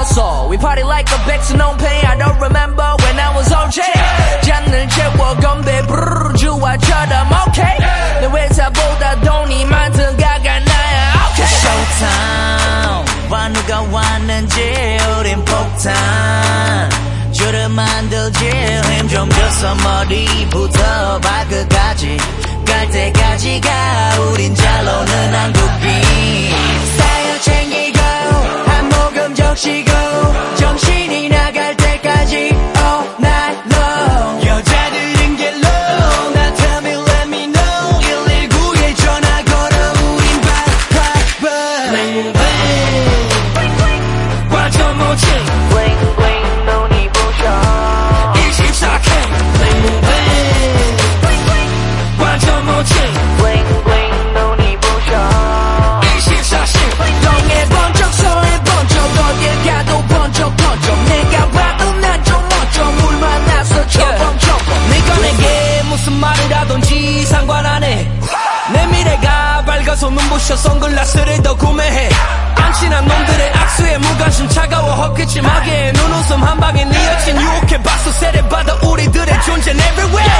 죽였어 We party like a 백수 no pain. I don't remember when I was OJ 잔을 채워 건배 브르르 주화처럼 okay. 내 회사보다 돈이 많든 가가 나야 okay. Showtime 와 누가 왔는지 우린 폭탄. 줄을 만들지 힘좀 줘서 머리부터 발끝까지. 갈 때까지가 우린 잘 노는 한국인 밝아서 눈부셔 선글라스를 더 구매해. 안 친한 놈들의 악수에 무관심 차가워 헛기침하게 눈웃음 한 방에 네 여친 유혹해 박수 세례 받아 우리들의 존재는 everywhere.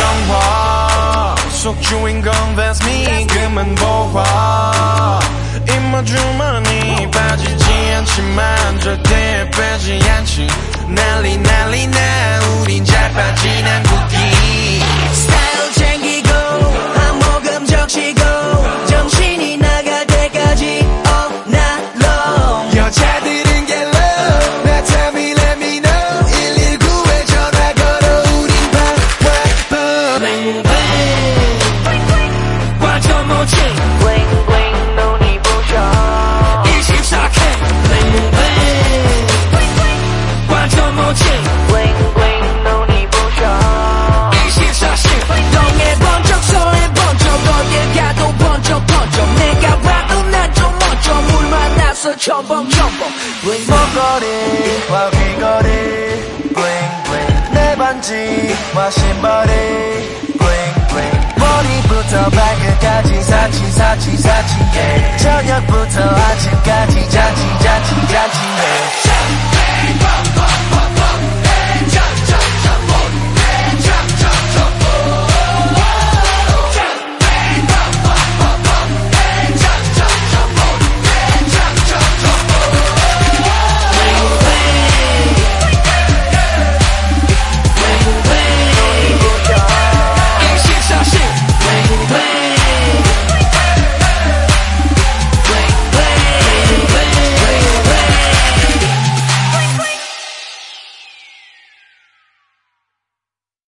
영화 속 주인공 that's me 그만 보아. 입모 주머니 빠지지 않지만 절대 빼지 않지. 난리 난리 나. 우린 잘 빠진 한국인 내 반지와 신발이 bling bling 머리부터 발끝까지 사치 사치 사치 yeah. 저녁부터 아침까지 잔치 잔치 잔치 yeah.